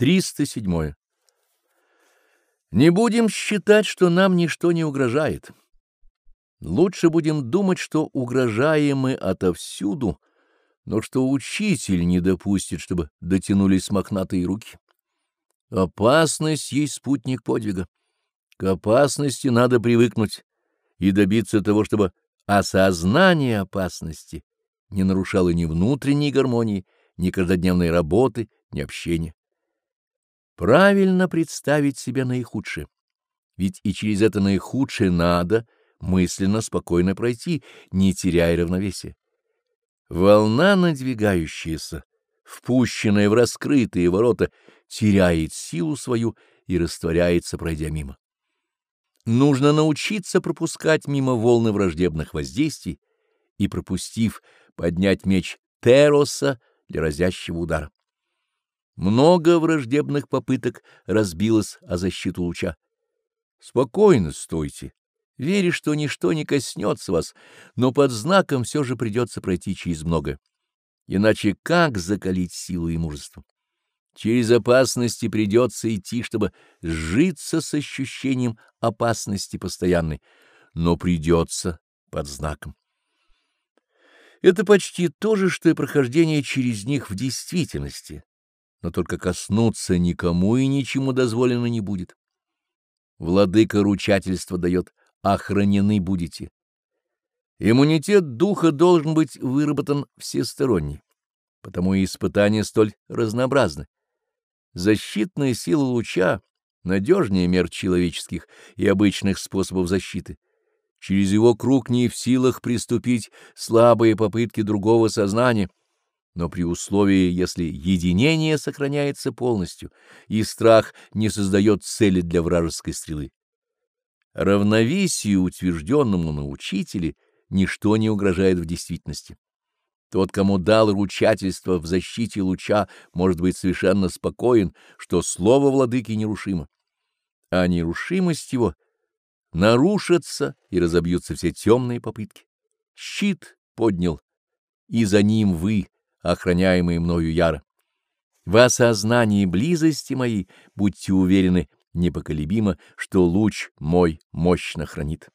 307. Не будем считать, что нам ничто не угрожает. Лучше будем думать, что угрожаем мы отовсюду, но что учитель не допустит, чтобы дотянулись мохнатые руки. Опасность есть спутник подвига. К опасности надо привыкнуть и добиться того, чтобы осознание опасности не нарушало ни внутренней гармонии, ни каждодневной работы, ни общения. Правильно представить себя наихудшее, ведь и через это наихудшее надо — мысленно спокойно пройти, не теряя равновесия. Волна, надвигающаяся, впущенная в раскрытые ворота, теряет силу свою и растворяется, пройдя мимо. Нужно научиться пропускать мимо волны враждебных воздействий и, пропустив, поднять меч Тероса для разящего удара. Много враждебных попыток разбилось о защиту луча. Спокойно стойте, веря, что ничто не коснется вас, но под знаком все же придется пройти через многое. Иначе как закалить силу и мужество? Через опасности придется идти, чтобы сжиться с ощущением опасности постоянной, но придется под знаком. Это почти то же, что и прохождение через них в действительности, но только коснуться никому и ничему дозволено не будет. Владыка ручательство дает охранены будете. Иммунитет духа должен быть выработан всесторонне, потому и испытания столь разнообразны. Защитная сила луча надежнее мер человеческих и обычных способов защиты. Через его круг не в силах приступить слабые попытки другого сознания, но при условии, если единение сохраняется полностью и страх не создает цели для вражеской стрелы. Равновесию, утвержденному на учителе, ничто не угрожает в действительности. Тот, кому дал ручательство в защите луча, может быть совершенно спокоен, что слово владыки нерушимо. А нерушимость его нарушится и разобьются все темные попытки. Щит поднял, и за ним вы, охраняемые мною яро. В осознании близости моей будьте уверены, непоколебимо, что луч мой мощно хранит.